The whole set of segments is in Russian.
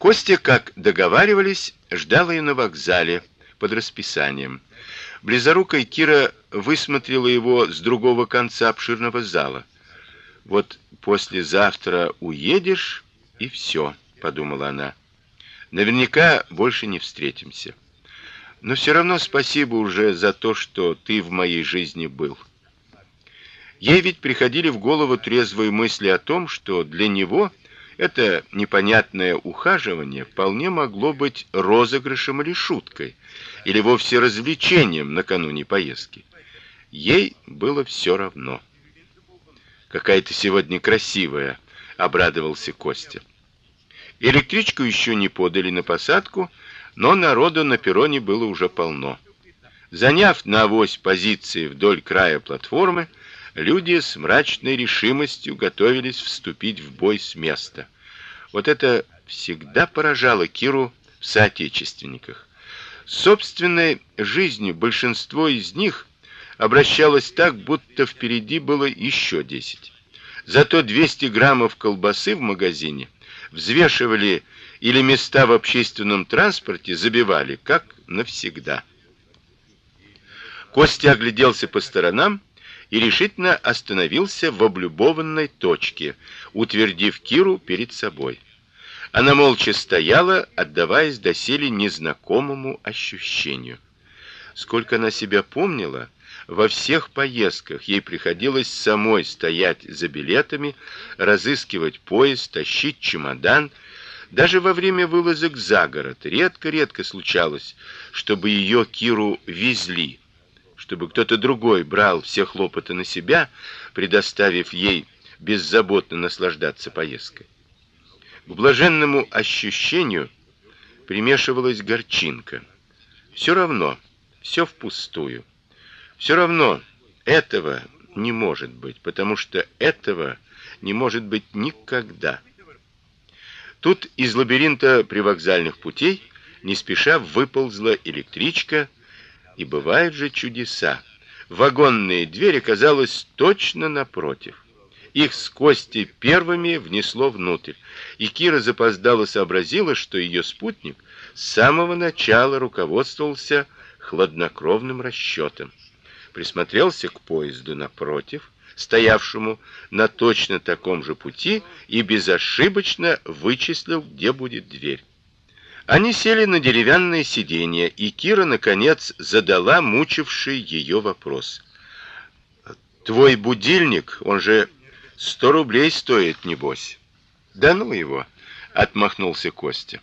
Костя, как договаривались, ждал ее на вокзале под расписанием. Близорукая Кира высмотрела его с другого конца обширного зала. Вот послезавтра уедешь и все, подумала она. Наверняка больше не встретимся. Но все равно спасибо уже за то, что ты в моей жизни был. Ей ведь приходили в голову трезвые мысли о том, что для него это непонятное ухаживание вполне могло быть розыгрышем или шуткой, или вовсе развлечением накануне поездки. Ей было все равно. Какая ты сегодня красивая, обрадовался Костя. Электричку еще не подали на посадку, но народу на перроне было уже полно. Заняв на авось позиции вдоль края платформы, люди с мрачной решимостью готовились вступить в бой с места. Вот это всегда поражало Киру в соотечественниках. Собственной жизнью большинство из них обращалось так, будто впереди было еще десять. Зато 200 граммов колбасы в магазине взвешивали или места в общественном транспорте забивали, как навсегда. Костя огляделся по сторонам и решительно остановился в облюбованной точке, утвердив Киру перед собой. Она молча стояла, отдаваясь доселе незнакомому ощущению. Сколько она себя помнила, во всех поездках ей приходилось самой стоять за билетами, разыскивать поезд, тащить чемодан. Даже во время вылазок за город редко-редко случалось, чтобы ее Киру везли чтобы кто-то другой брал все хлопоты на себя, предоставив ей беззаботно наслаждаться поездкой. К блаженному ощущению примешивалась горчинка. Все равно, все впустую. Все равно этого не может быть, потому что этого не может быть никогда. Тут из лабиринта привокзальных путей не спеша выползла электричка и бывают же чудеса. Вагонные двери казалось точно напротив. Их с Костей первыми внесло внутрь, и Кира запоздало сообразила, что ее спутник с самого начала руководствовался хладнокровным расчетом. Присмотрелся к поезду напротив, стоявшему на точно таком же пути, и безошибочно вычислил, где будет дверь. Они сели на деревянное сиденье, и Кира наконец задала мучивший ее вопрос. Твой будильник, он же сто рублей стоит, небось. Да ну его, отмахнулся Костя.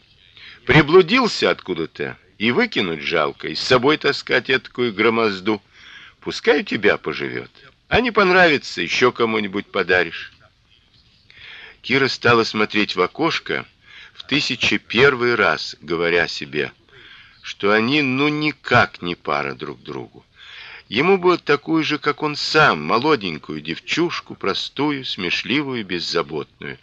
Приблудился откуда-то и выкинуть жалко, и с собой таскать эту громозду. Пускай у тебя поживет. А не понравится, еще кому-нибудь подаришь. Кира стала смотреть в окошко тысячи первый раз говоря себе, что они ну никак не пара друг другу. Ему бы такую же, как он сам, молоденькую девчушку, простую, смешливую, беззаботную.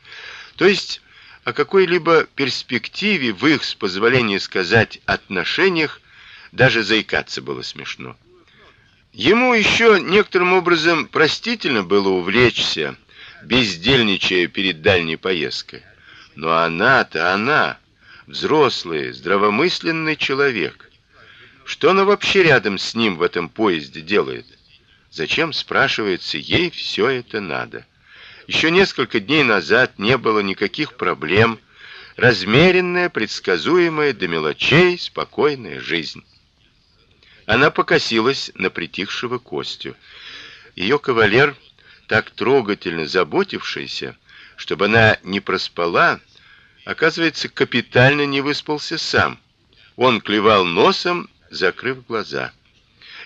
То есть о какой-либо перспективе в их, с позволения сказать, отношениях даже заикаться было смешно. Ему еще некоторым образом простительно было увлечься, бездельничая перед дальней поездкой. Но она-то она, взрослый, здравомысленный человек. Что она вообще рядом с ним в этом поезде делает? Зачем, спрашивается, ей все это надо? Еще несколько дней назад не было никаких проблем, размеренная, предсказуемая до мелочей, спокойная жизнь. Она покосилась на притихшего Костю. Ее кавалер, так трогательно заботившийся, чтобы она не проспала, оказывается, капитально не выспался сам. Он клевал носом, закрыв глаза.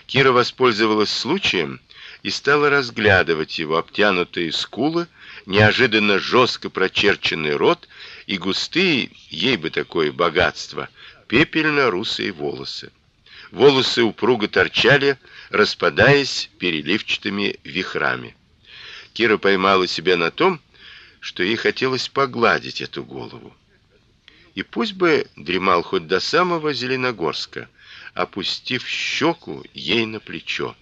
Кира воспользовалась случаем и стала разглядывать его обтянутые скулы, неожиданно жестко прочерченный рот и густые, ей бы такое богатство, пепельно-русые волосы. Волосы упруго торчали, распадаясь переливчатыми вихрами. Кира поймала себя на том, что ей хотелось погладить эту голову. И пусть бы дремал хоть до самого Зеленогорска, опустив щеку ей на плечо.